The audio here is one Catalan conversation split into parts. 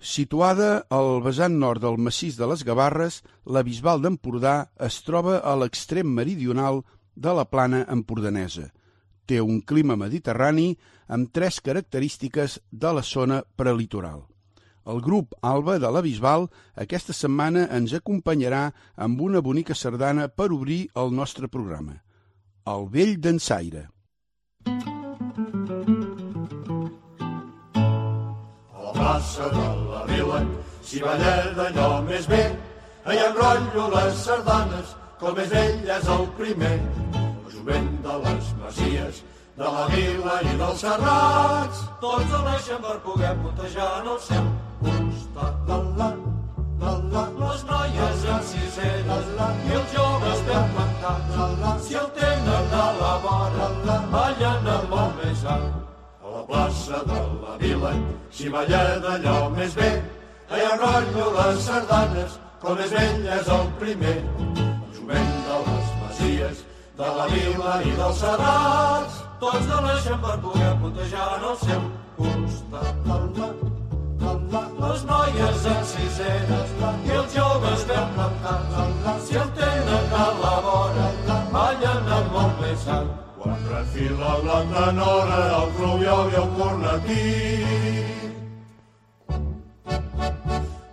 Situada al vessant nord del massís de les Gavarres, la Bisbal d'Empordà es troba a l'extrem meridional de la plana empordanesa. Té un clima mediterrani amb tres característiques de la zona prelitoral. El grup Alba de la Bisbal aquesta setmana ens acompanyarà amb una bonica sardana per obrir el nostre programa. El vell d'ensaire. Plaça de la vila, si balla d'allò més bé, hi enrotllo les sardanes, com és ell és el primer. El jovent de les masies, de la vila i dels serrats, tots aleixen per poder puntejar en el seu costat. La, la, la, la, les noies en sisena i els joves ben plantats, la, la, si el tenen a la vora, la, ballen amb el més alt. Plaça de la vila, si balla d'allò més bé, hi enrotllo les sardanes, com és ell és el primer. El jovent de les masies, de la vila i dels serrats, tots aleixen per poder puntejar en el seu costat. La, la, les noies en sisenes i els joves ben plantats, si el tenen a la vora, ballen amb el més alt. Quan refila la tenora, el fluviol i el cornetí.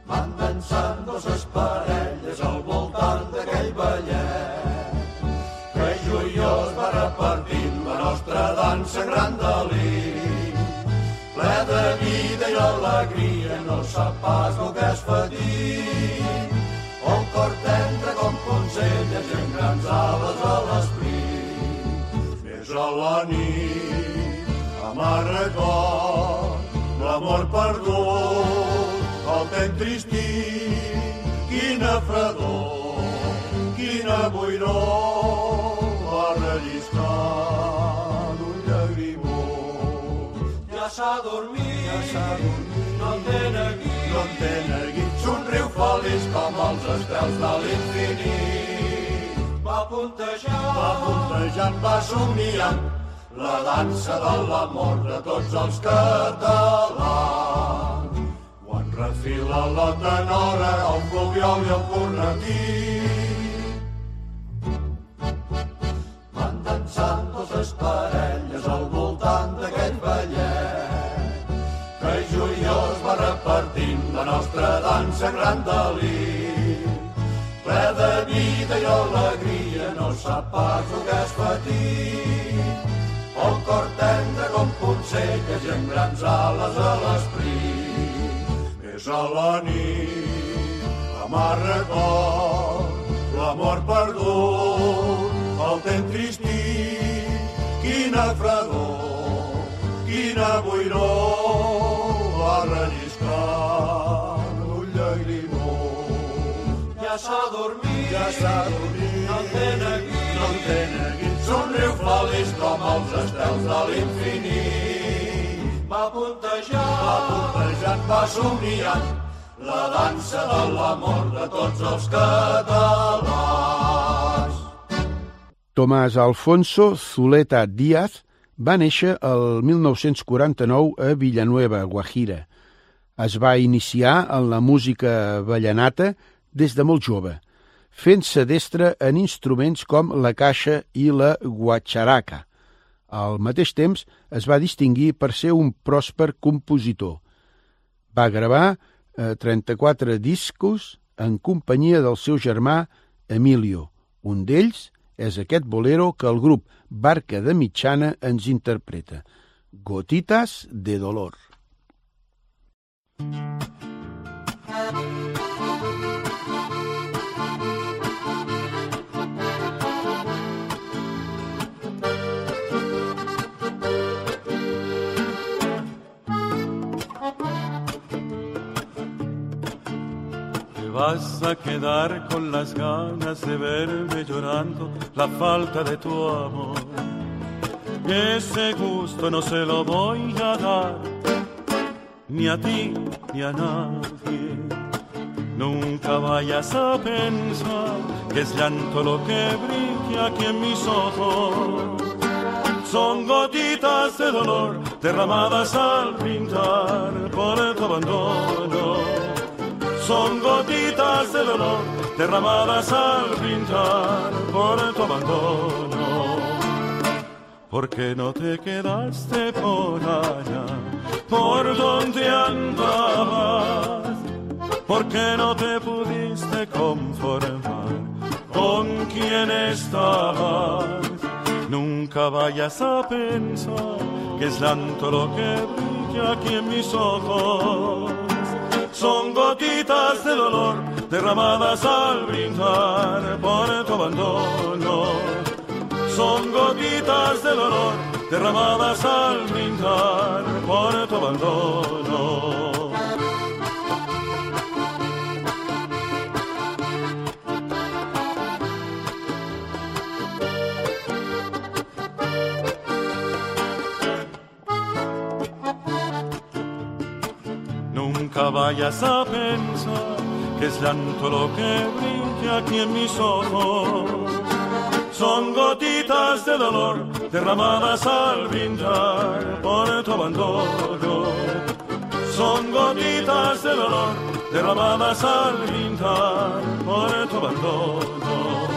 Van dansant dos parelles al voltant d'aquell ballet que joiós va repartint la nostra dansa gran deliri. Ple de vida i alegria, no sap pas el que és patir. El cor tendre com conselles i amb grans ales a l'esprit. Més a la nit, amarra cor, l'amor perdut, el ten tristit, quina fredor, quina buidor, va relliscar d'un llagrimó. Ja s'ha dormit, ja s'ha dormit, no en té neguit, no en té neguit, somriu feliç com els estels de l'infinit. Va puntejant, va puntejant, va somiant, la dansa de l'amor de tots els catalans. Quan refila la tenora, el fluviol i el cornetí. Van dansant dues parelles al voltant d'aquell ballet que joiós va repartint la nostra dansa gran delir. Ple de vida i alegria, no sap pas el que és patir. El cor tendre com poncelles i amb grans ales a l'esprit. Més a la nit, amarra cor, l'amor perdut, el ten tristit, quina fredor, quina buiror, va relliscar s'ha dormit, ja s'ha dormit, no en té neguit, no en té neguit, somriu feliç com els estels de l'infinit. Va puntejant, va puntejant, va somiant, la dansa de l'amor de tots els catalans. Tomás Alfonso Zuleta Díaz va néixer el 1949 a Villanueva, Guajira. Es va iniciar en la música ballanata des de molt jove, fent-se destre en instruments com la caixa i la guacharaca. Al mateix temps es va distingir per ser un pròsper compositor. Va gravar eh, 34 discos en companyia del seu germà Emilio. Un d'ells és aquest bolero que el grup Barca de Mitjana ens interpreta. Gotitas de dolor. Te vas a quedar con las ganas de verme llorando la falta de tu amor. Ese gusto no se lo voy a dar ni a ti ni a nadie. Nunca vayas a pensar que es llanto lo que brilla aquí en mis ojos. Son gotitas de dolor derramadas al pintar por tu abandono. Son gotitas de dolor derramadas al pintar por tu abandono. ¿Por qué no te quedaste por allá, por donde andabas? ¿Por qué no te pudiste conformar con quien estabas? Nunca vayas a pensar que es llanto lo que brilla aquí en mis ojos. Son gotitas de dolor derramadas al brindar por tu abandono. Son gotitas de dolor derramadas al brindar por tu abandono. Nunca vayas a pensar que es llanto lo que brilla aquí en mis ojos. Son gotitas de dolor derramadas al brindar por tu abandono. Son gotitas de dolor derramadas al brindar por tu abandono.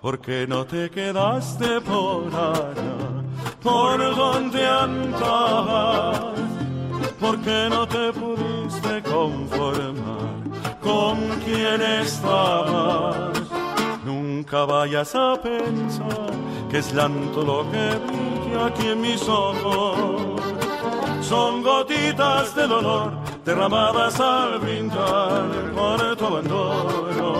¿Por qué no te quedaste por allá, por donde andabas? ¿Por qué no te pudiste conformar con quien estabas? Nunca vayas a pensar que es llanto lo que brilla aquí en mis ojos. Son gotitas de dolor derramadas al brindar por tu abandono.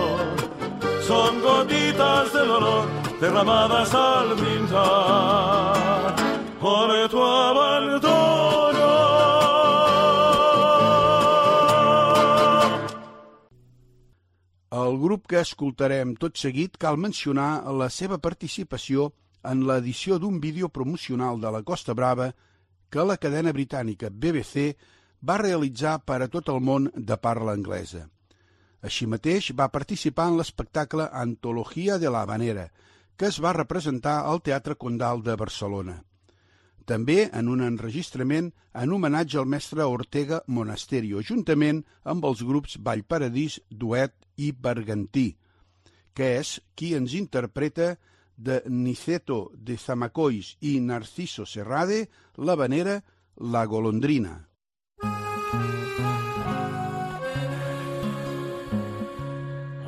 Son gotitas de dolor derramadas al brindar por tu abandono. Grup que escoltarem tot seguit cal mencionar la seva participació en l'edició d'un vídeo promocional de la Costa Brava que la cadena britànica BBC va realitzar per a tot el món de parla anglesa. Així mateix va participar en l'espectacle Antologia de la Habanera, que es va representar al Teatre Condal de Barcelona. També en un enregistrament en homenatge al mestre Ortega Monasterio, juntament amb els grups Vallparadís, Duet i Bergantí, que és qui ens interpreta de Niceto de Zamacois i Narciso Serrade la vanera La Golondrina.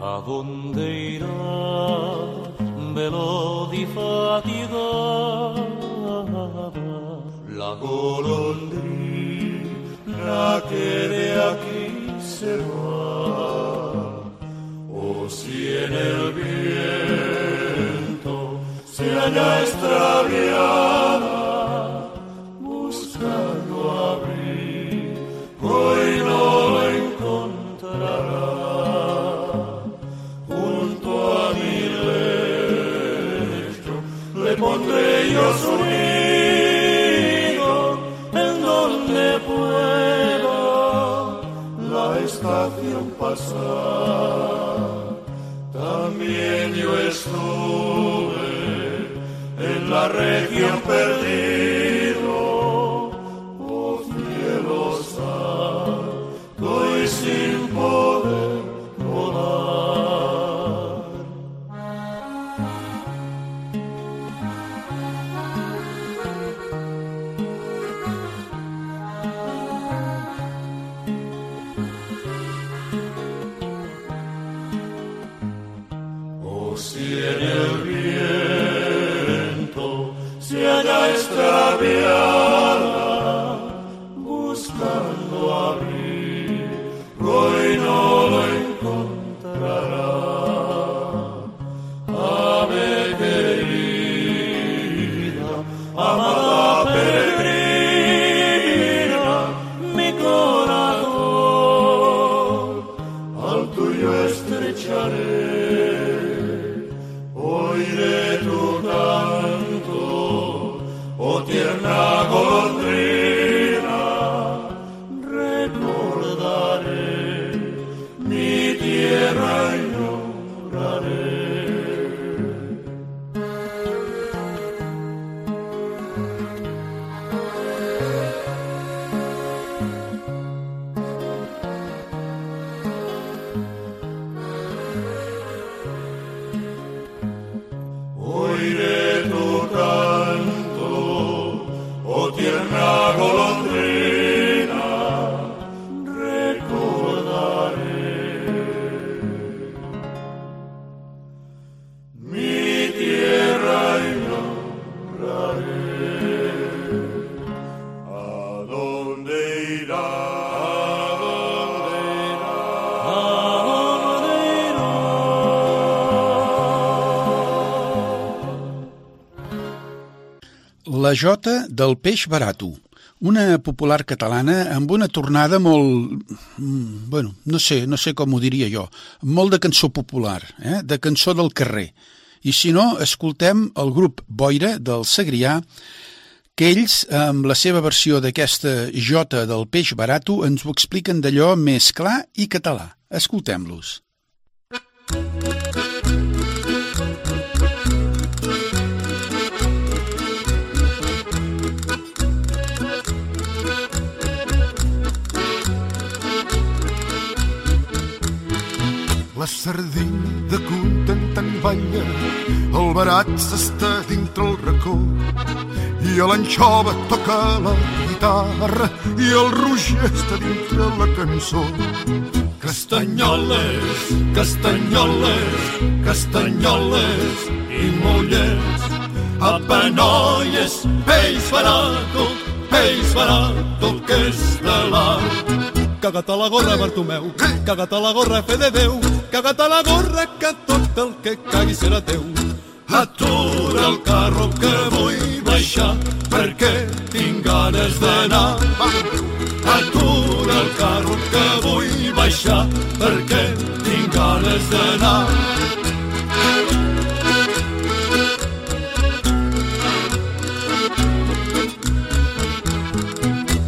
¿A dónde irá velo di fatigada la golondrina que de aquí se va? Si en el viento se halla extraviada, buscando abrigo y no lo encontrará. Junto a mi lecho le pondré yo su nido en donde pueda la estación pasar también yo estuve en la región perdida. La jota del peix barato, una popular catalana amb una tornada molt... mm, bueno, no sé, no sé com ho diria jo, molt de cançó popular, eh? de cançó del carrer. I si no, escoltem el grup Boira del Segrià, que ells, amb la seva versió d'aquesta jota del peix barato, ens ho expliquen d'allò més clar i català. Escoltem-los. La sardina de content en balla, el barat s'està dintre el racó. I a l'anxova toca la guitarra i el roger està dintre la cançó. Castanyoles, castanyoles, castanyoles i mullers, a Penolles, peix barato, peix barato que és de l'art. Caga't a la gorra, Bartomeu, caga't a la gorra, fe de Déu, caga't a la gorra, que tot el que cagui serà teu. Atura el carro que vull baixar perquè tinc ganes d'anar. Atura el carro que vull baixar perquè tinc ganes d'anar.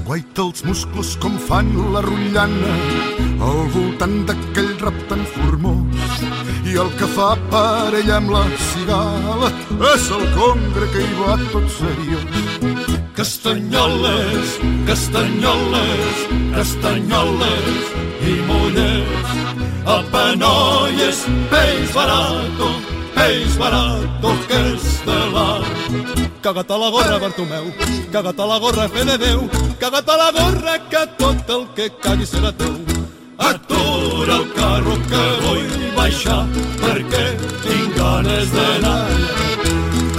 Guaita els musclos com fan la rotllana al voltant d'aquell formós el que fa parell amb la cigala és el congre que hi va tot seriós. Castanyoles, castanyoles, castanyoles i mullers. A Penolles, peix barato, peix barato que és de. Caga't a la gorra, Bartomeu, caga't a la gorra, fe de Déu, caga't a la gorra, que tot el que cagui serà teu. Atura el carro que vull baixar perquè tinc ganes d'anar.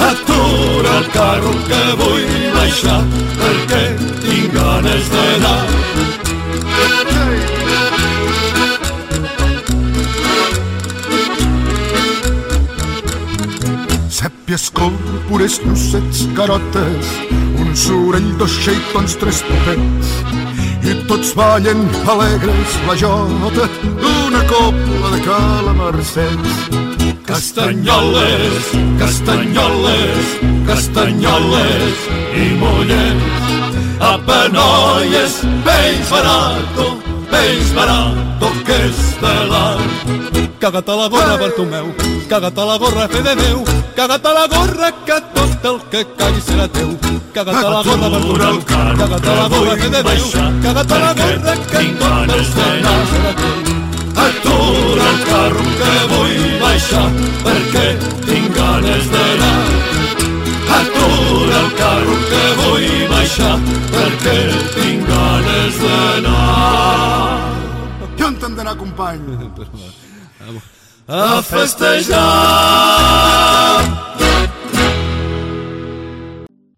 Atura el carro que vull baixar perquè tinc ganes d'anar. Sèpies, pures llucets, carotes, un sorell, dos xeitons, tres popets, i tots ballen alegres la jota d'una copla de calamarsets. Castanyoles, castanyoles, castanyoles i mullers. A Penolles, peix barato, peix barato que és de l'art. Caga't a la gorra, Bartomeu, caga't a la gorra, fe de Déu, caga't a la gorra, que tot el que caigui serà teu. Caga't a la gorra, Bartomeu, caga't a la gorra, fe de Déu, caga't a la gorra, que tot el que caigui serà teu. Atura el carro que vull baixar perquè tinc ganes d'anar. Atura el carro que vull baixar perquè tinc ganes d'anar. T'hem d'anar, company. A festejar!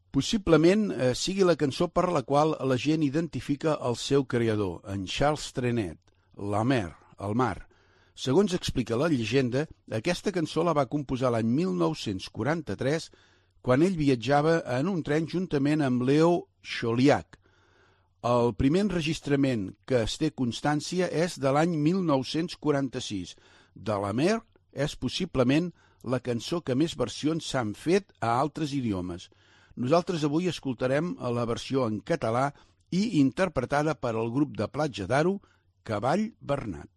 Possiblement eh, sigui la cançó per la qual la gent identifica el seu creador, en Charles Trenet, La Mer, el mar. Segons explica la llegenda, aquesta cançó la va composar l'any 1943 quan ell viatjava en un tren juntament amb Leo Choliac. El primer enregistrament que es té constància és de l'any 1946. De la Mer és possiblement la cançó que més versions s'han fet a altres idiomes. Nosaltres avui escoltarem la versió en català i interpretada per el grup de Platja d'Aro, Cavall Bernat.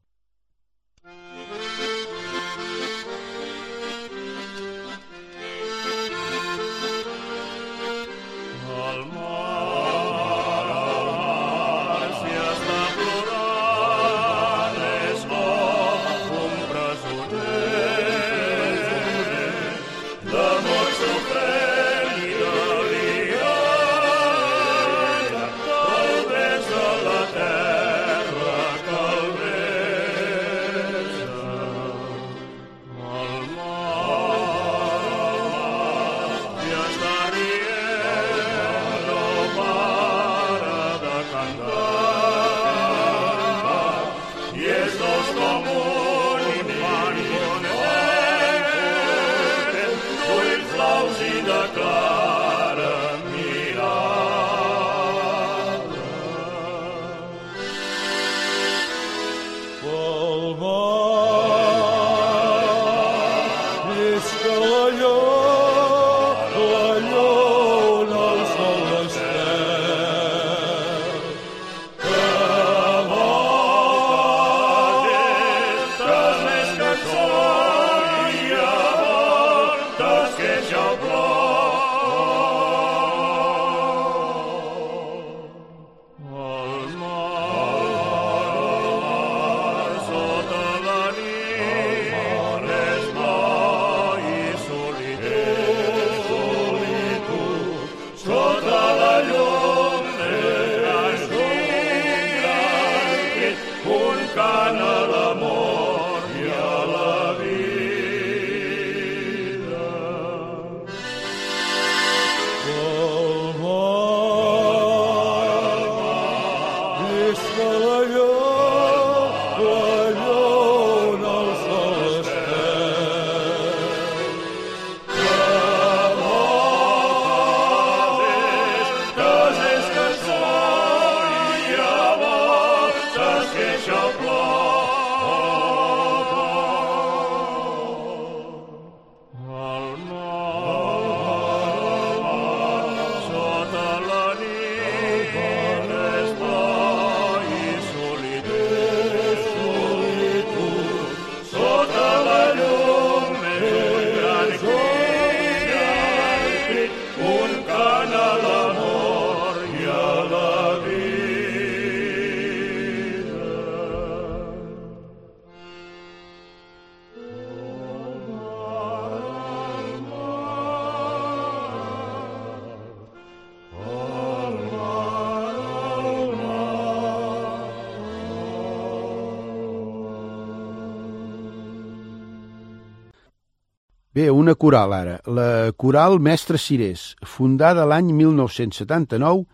Bé, una coral ara, la Coral Mestre Cirés, fundada l'any 1979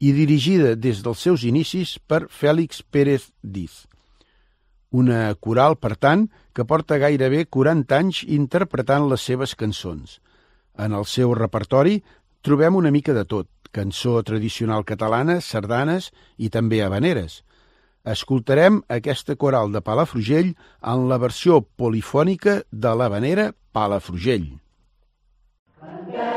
i dirigida des dels seus inicis per Fèlix Pérez Diz. Una coral, per tant, que porta gairebé 40 anys interpretant les seves cançons. En el seu repertori trobem una mica de tot, cançó tradicional catalana, sardanes i també habaneres. Escoltarem aquesta coral de Palafrugell en la versió polifònica de l'habanera Palafrugell. Thank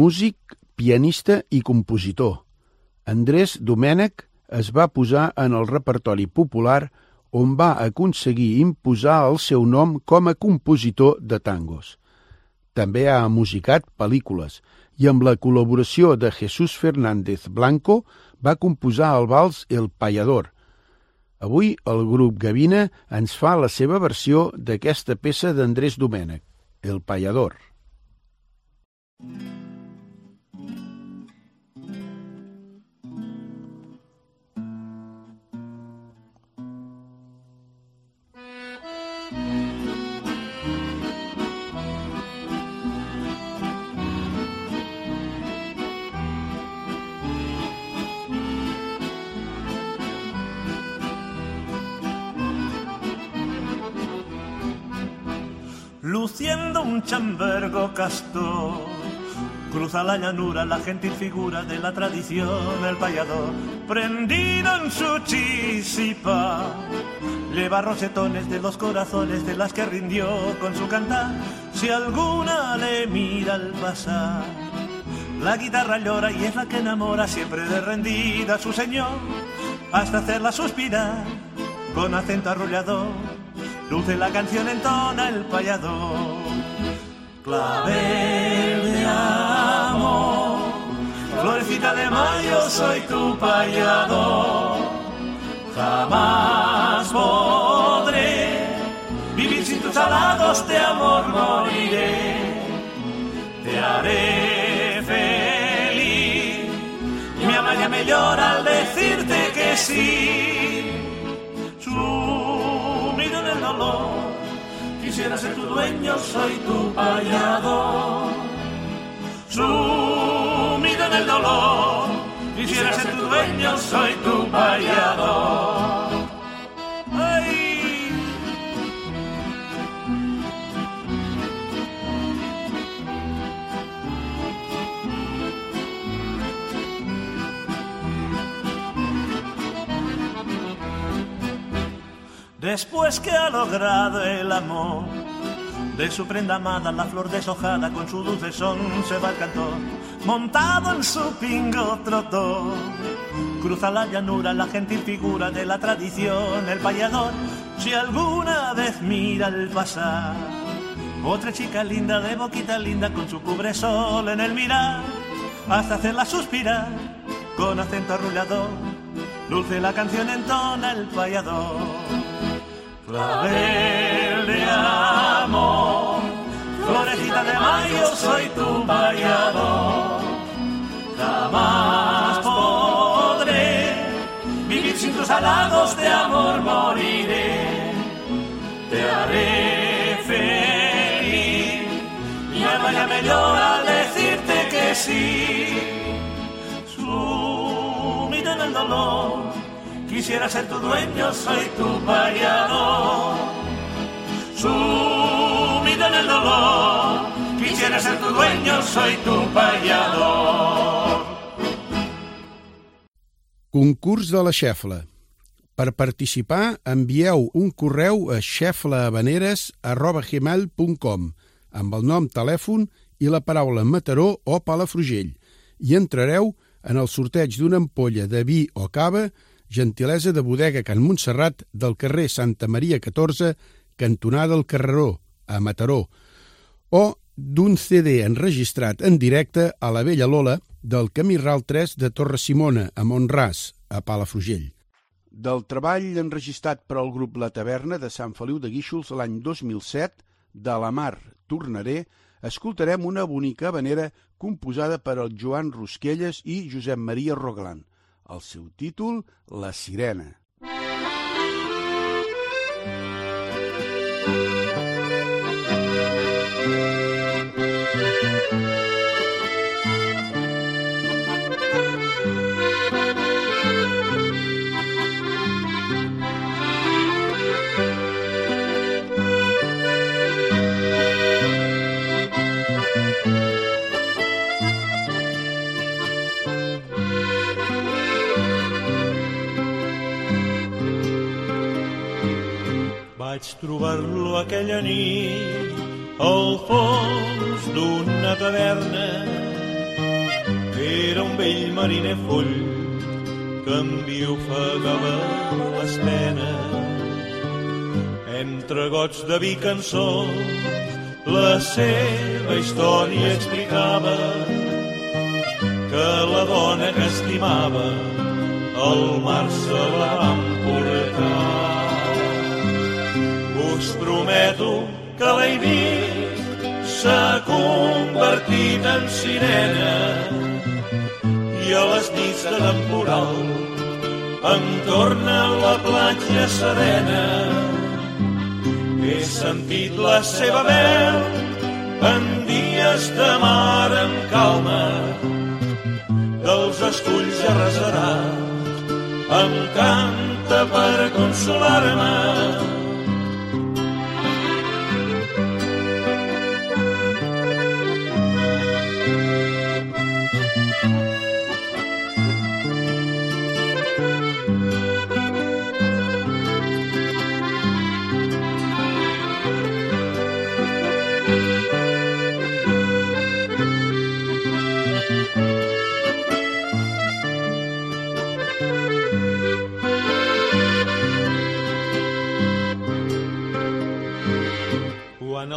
músic, pianista i compositor. Andrés Domènech es va posar en el repertori popular on va aconseguir imposar el seu nom com a compositor de tangos. També ha musicat pel·lícules i amb la col·laboració de Jesús Fernández Blanco va composar el vals El Payador. Avui el grup Gavina ens fa la seva versió d'aquesta peça d'Andrés Domènech, El Payador. Mm. Luciendo un chambergo castor. Cruza la llanura la gentil figura de la tradición, el payador, prendido en su chisipa. Lleva rosetones de los corazones de las que rindió con su cantar, si alguna le mira al pasar. La guitarra llora y es la que enamora siempre de rendida a su señor, hasta hacerla suspirar con acento arrullador Luce la canción entona el payador. Clavel de amor, florecita de mayo, soy tu payador. Jamás podré vivir sin tus halagos, de amor moriré. Te haré feliz. Mi ama ya me llora al decirte que sí. Quisiera ser tu dueño, soy tu payador. Sumido en el dolor, quisiera ser tu dueño, soy tu payador. Después que ha logrado el amor de su prenda amada, la flor deshojada con su dulce son se va al cantor, montado en su pingo trotó. Cruza la llanura la gentil figura de la tradición, el payador, si alguna vez mira el pasar. Otra chica linda de boquita linda con su cubre sol en el mirar, hasta hacerla suspirar con acento arrullador. Dulce la canción entona el payador clavel de amor, florecita de mayo, soy tu variador. Jamás podré vivir sin tus halagos, de amor moriré. Te haré feliz, mi alma ya me llora al decirte que sí. Sumido en el dolor Quisiera ser tu dueño, soy tu payador. Sumido en el dolor, quisiera ser tu dueño, soy tu payador. Concurs de la xefla. Per participar, envieu un correu a xeflahabaneres.gmail.com amb el nom, telèfon i la paraula Mataró o Palafrugell i entrareu en el sorteig d'una ampolla de vi o cava gentilesa de bodega Can Montserrat del carrer Santa Maria 14, cantonada del Carreró, a Mataró, o d'un CD enregistrat en directe a la Vella Lola del Camí Ral 3 de Torre Simona, a Montràs, a Palafrugell. Del treball enregistrat per al grup La Taverna de Sant Feliu de Guíxols l'any 2007, de la Mar Tornaré, escoltarem una bonica vanera composada per el Joan Rusquelles i Josep Maria Roglan el seu títol La sirena. Vaig trobar-lo aquella nit al fons d'una taverna Era un vell mariner full que enviofegava les penes. Entre gots de vi cançons la seva història explicava que la dona que estimava el mar se la va emportar. Prometo que vist s'ha convertit en sirena i a les nits de temporal em torna la platja serena. He sentit la seva veu en dies de mar en calma dels esculls a resarà em canta per consolar-me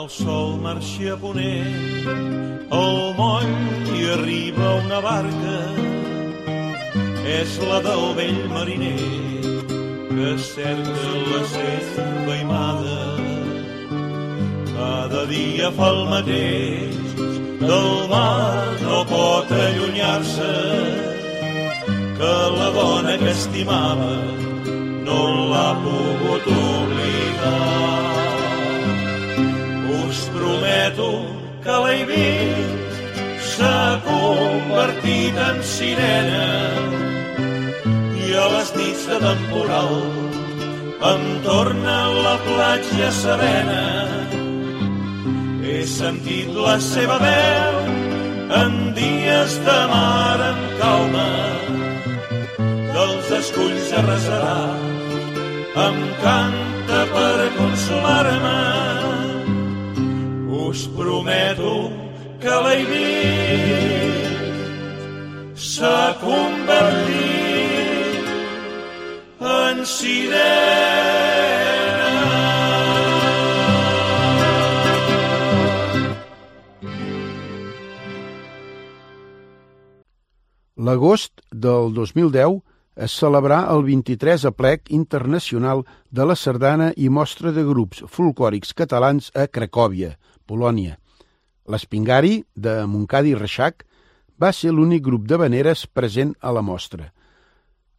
el sol marxa a ponent, al moll hi arriba una barca. És la del vell mariner que cerca la seva imada. Cada dia fa el mateix, del mar no pot allunyar-se, que la dona que estimava no l'ha pogut oblidar prometo que l'he vist. S'ha convertit en sirena. I a les nits de temporal em torna la platja serena. He sentit la seva veu en dies de mar en calma. Dels esculls a resarà em canta per consolar-me us prometo que vist s'ha convertit en sirena. L'agost del 2010 es celebrà el 23 aplec internacional de la sardana i mostra de grups folcòrics catalans a Cracòvia, Polònia. L'Espingari, de Montcadi i Reixac, va ser l'únic grup de veneres present a la mostra,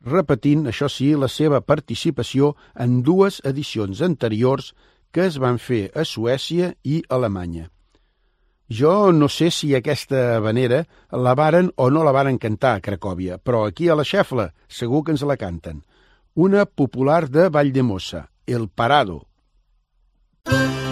repetint, això sí, la seva participació en dues edicions anteriors que es van fer a Suècia i Alemanya. Jo no sé si aquesta vanera la varen o no la varen cantar a Cracòvia, però aquí a la Xefla segur que ens la canten. Una popular de Valldemossa, El Parado. Les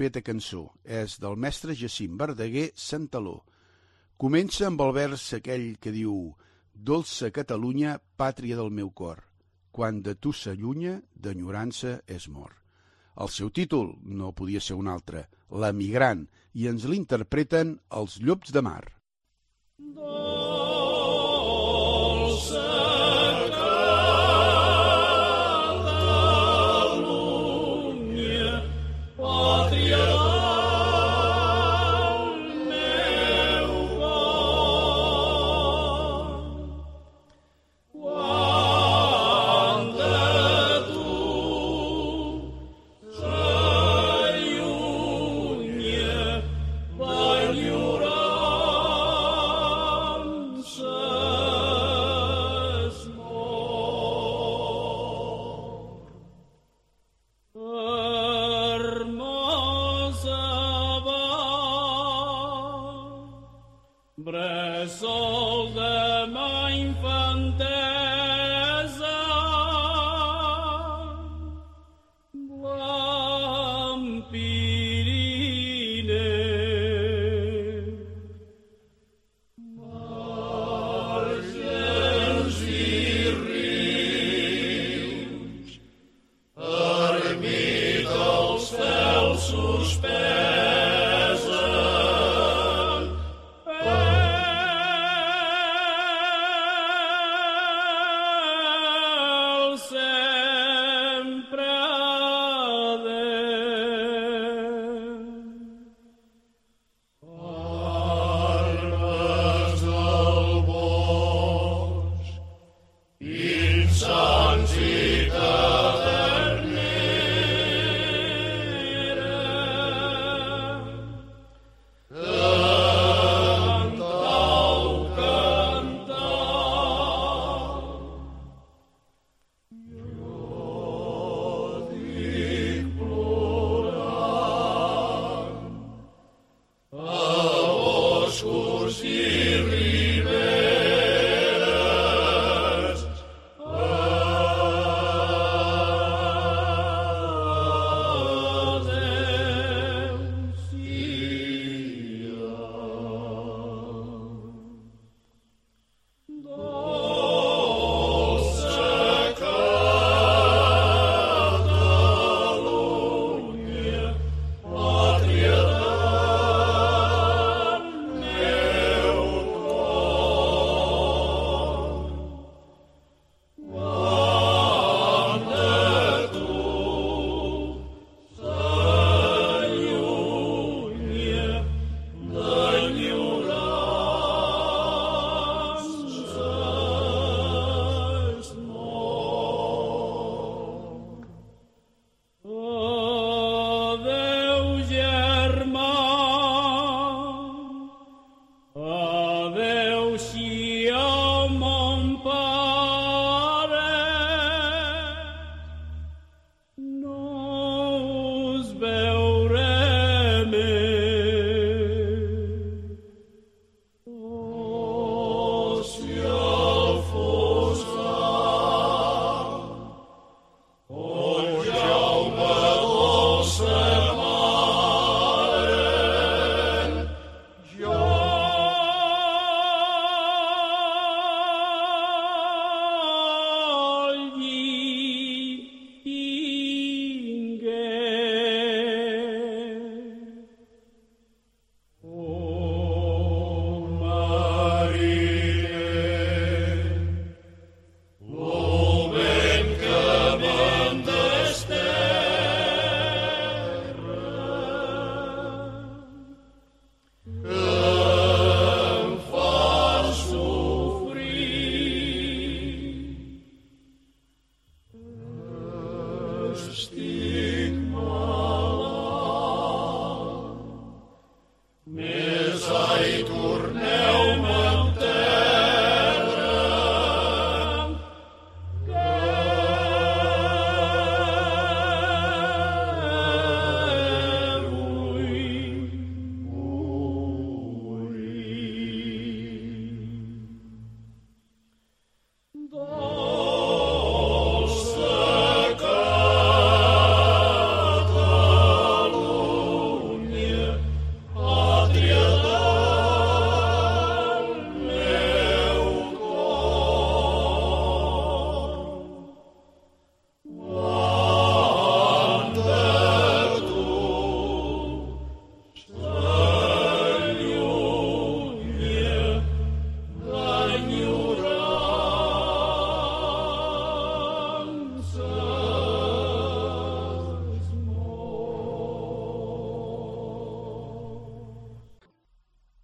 feta cançó. És del mestre Jacint Verdaguer Santaló. Comença amb el vers aquell que diu Dolça Catalunya, pàtria del meu cor, quan de tu s'allunya, d'enyorança és mort. El seu títol no podia ser un altre, L'emigrant, i ens l'interpreten els llops de mar. Hermosa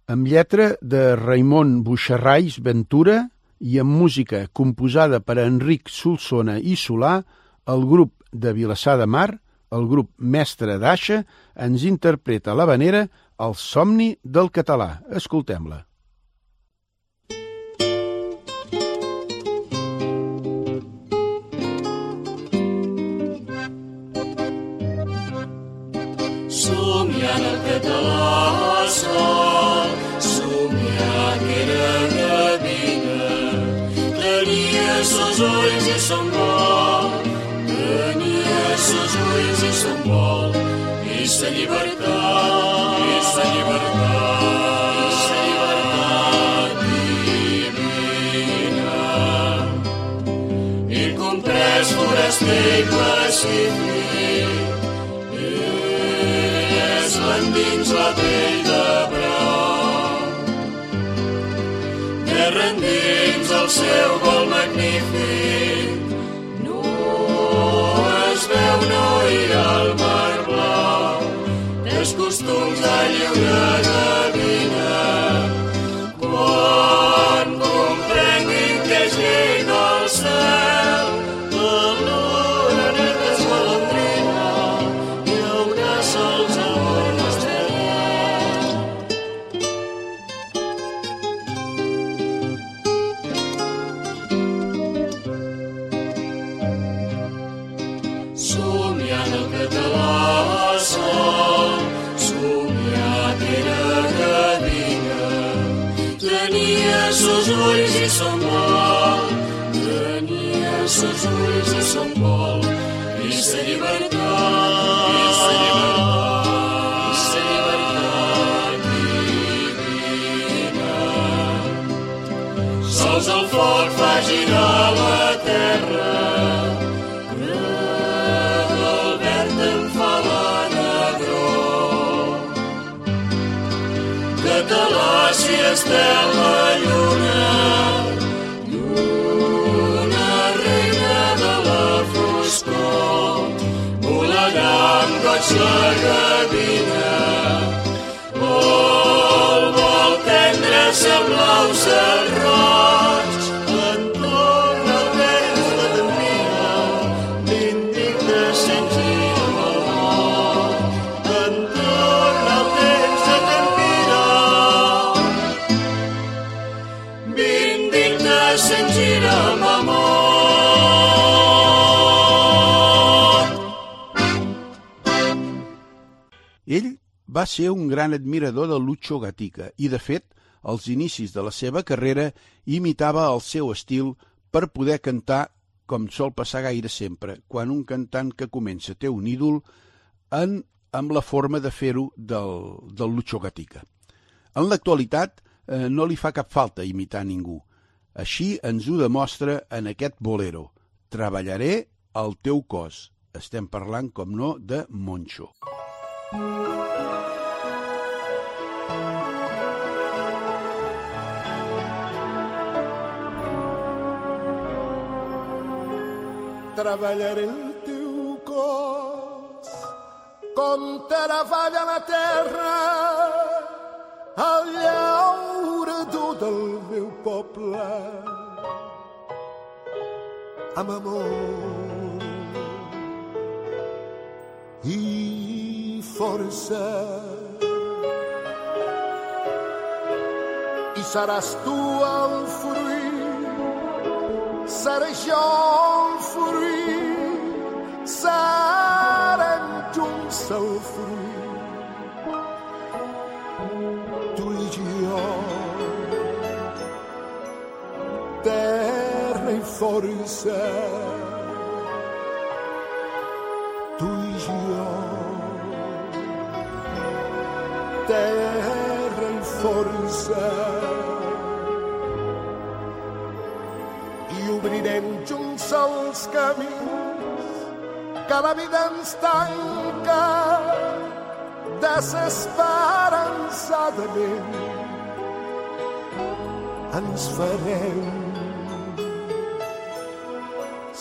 amb lletra de Raimon Buixarrais Ventura i amb música composada per Enric Solsona i Solà, el grup de Vilassar de Mar, el grup Mestre d'Aixa, ens interpreta la vanera El somni del català. Escoltem-la. Somiant el català son vol, tenia sos ulls i son vol, i sa llibertat, i sa llibertat, llibertat divina. I pacífic, és l'endins la pell de brau. Terra endins el seu vol magnífic, els costums de si Ell va ser un gran admirador de Lucho Gatica i, de fet, als inicis de la seva carrera imitava el seu estil per poder cantar com sol passar gaire sempre, quan un cantant que comença té un ídol en, amb la forma de fer-ho del, del Lucho Gatica. En l'actualitat eh, no li fa cap falta imitar ningú. Així ens ho demostra en aquest bolero. Treballaré el teu cos. Estem parlant, com no, de Moncho. Treballaré el teu cos com treballa la terra el llaurador del meu poble amb amor i força i seràs tu el fruit, seré jo el fruit, serem junts el fruit, tu i jo. Terra i força, Obrirem junts els camins que la vida ens tanca desesperançadament. Ens farem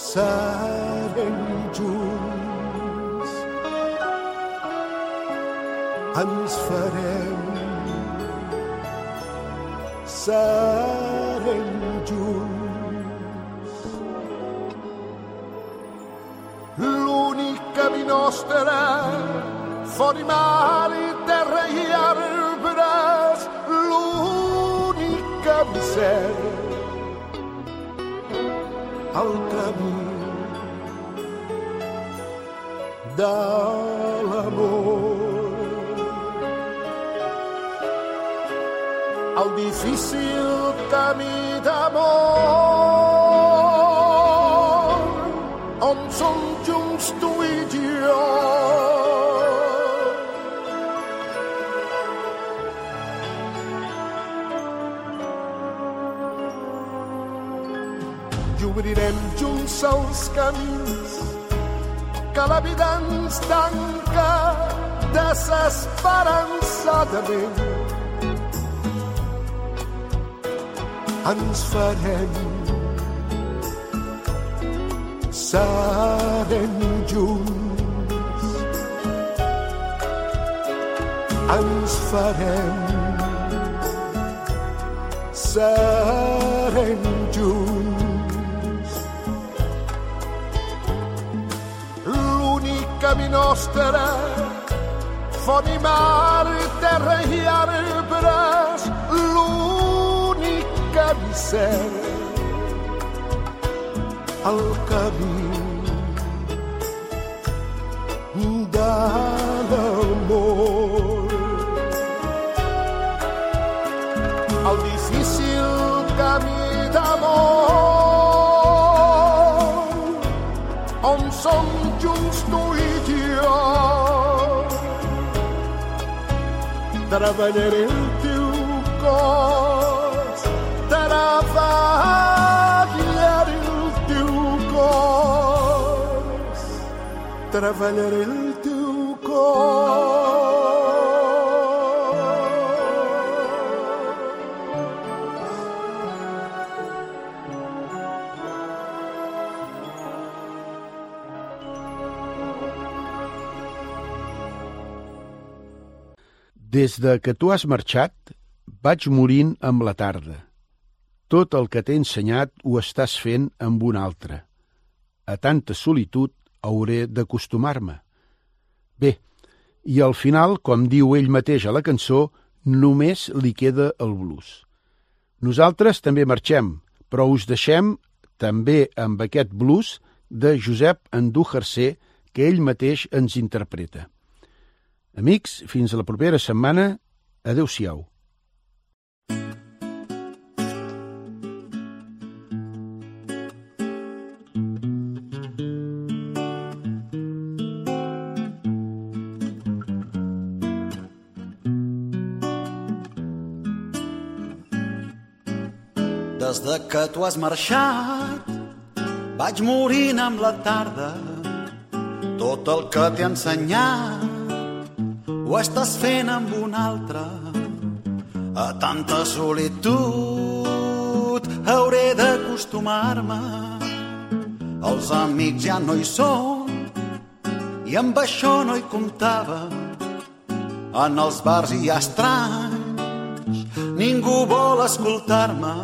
serem junts. Ens farem serem nostre, font i mar i arbres, l'únic camí cert, el camí de l'amor. El difícil camí d'amor on som els camins que la vida ens tanca desesperançadament. Ens farem serem junts. Ens farem serem junts. Camí nostre, mar, terra i arbres, l'únic camí cert, el camí Treballaré el teu cos, treballaré el teu cos, treballaré Des de que tu has marxat, vaig morint amb la tarda. Tot el que t'he ensenyat ho estàs fent amb un altre. A tanta solitud hauré d'acostumar-me. Bé, i al final, com diu ell mateix a la cançó, només li queda el blues. Nosaltres també marxem, però us deixem també amb aquest blues de Josep Andújarcer que ell mateix ens interpreta. Amics, fins a la propera setmana. Adéu-siau. Des de que tu has marxat, vaig morint amb la tarda. Tot el que t'he ensenyat ho estàs fent amb un altre. A tanta solitud hauré d'acostumar-me. Els amics ja no hi són i amb això no hi comptava. En els bars hi ha estranys, ningú vol escoltar-me.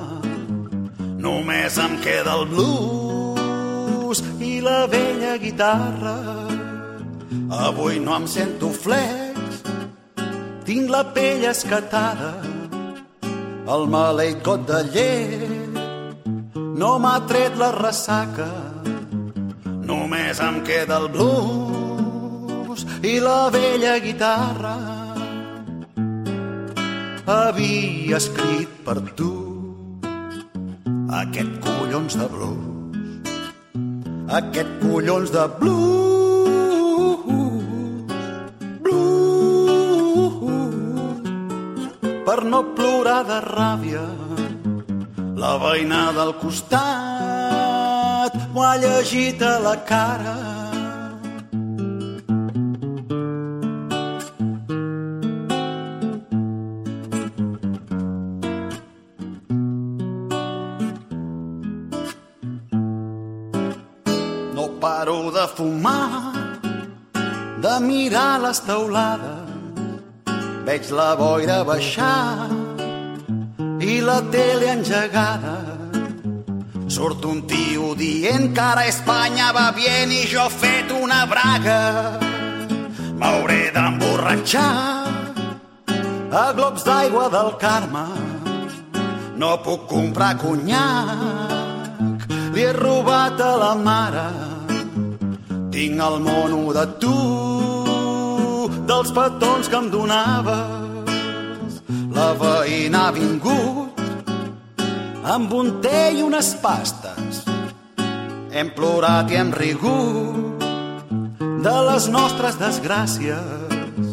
Només em queda el blues i la vella guitarra. Avui no em sento flex, tinc la pell escatada. el maleït got de llet no m'ha tret la ressaca. Només em queda el blues i la vella guitarra. Havia escrit per tu aquest collons de blues, aquest collons de blues, per no plorar de ràbia la veïna del costat m'ho ha llegit a la cara. No paro de fumar, de mirar les teulades, veig la boira baixar i la tele engegada. Surt un tio dient que ara Espanya va bien i jo he fet una braga. M'hauré d'emborratxar a globs d'aigua del Carme. No puc comprar conyac, li he robat a la mare. Tinc el mono de tu, dels petons que em donaves. La veïna ha vingut amb un té i unes pastes. Hem plorat i hem rigut de les nostres desgràcies.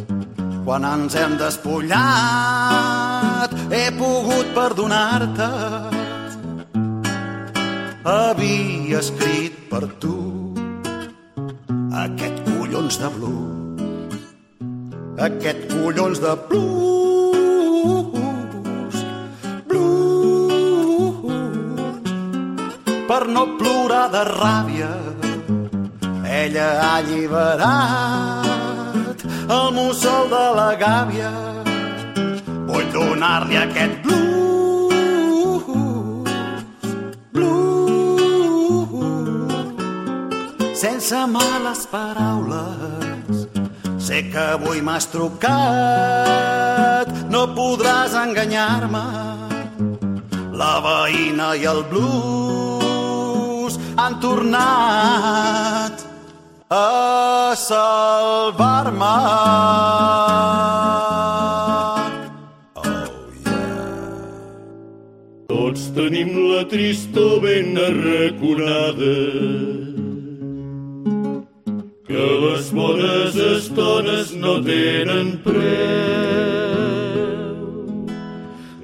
Quan ens hem despullat he pogut perdonar-te. Havia escrit per tu aquest collons de blues, aquest collons de blues, blues, per no plorar de ràbia. Ella ha alliberat el mussol de la gàbia. Vull donar-li aquest blues, blues, sense males paraules. Sé que avui m'has trucat, no podràs enganyar-me. La veïna i el blues han tornat a salvar-me. Tots tenim la tristor ben arraconada que les bones estones no tenen preu.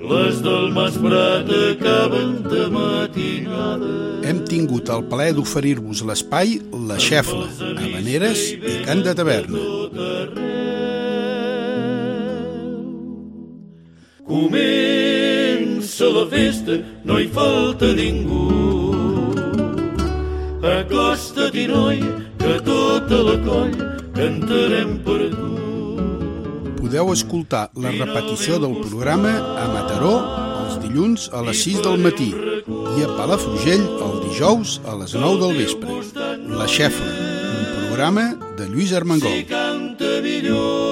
Les del Mas Prat acaben de matinada. Hem tingut el plaer d'oferir-vos l'espai La Xefla, Habaneres i Cant de Taverna. Comença la festa, no hi falta ningú. Acosta-t'hi, noi, que tota la coll cantarem per tu. Podeu escoltar la repetició del programa a Mataró els dilluns a les 6 del matí i a Palafrugell el dijous a les 9 del vespre. La Xefla, un programa de Lluís Armengol. Canta millor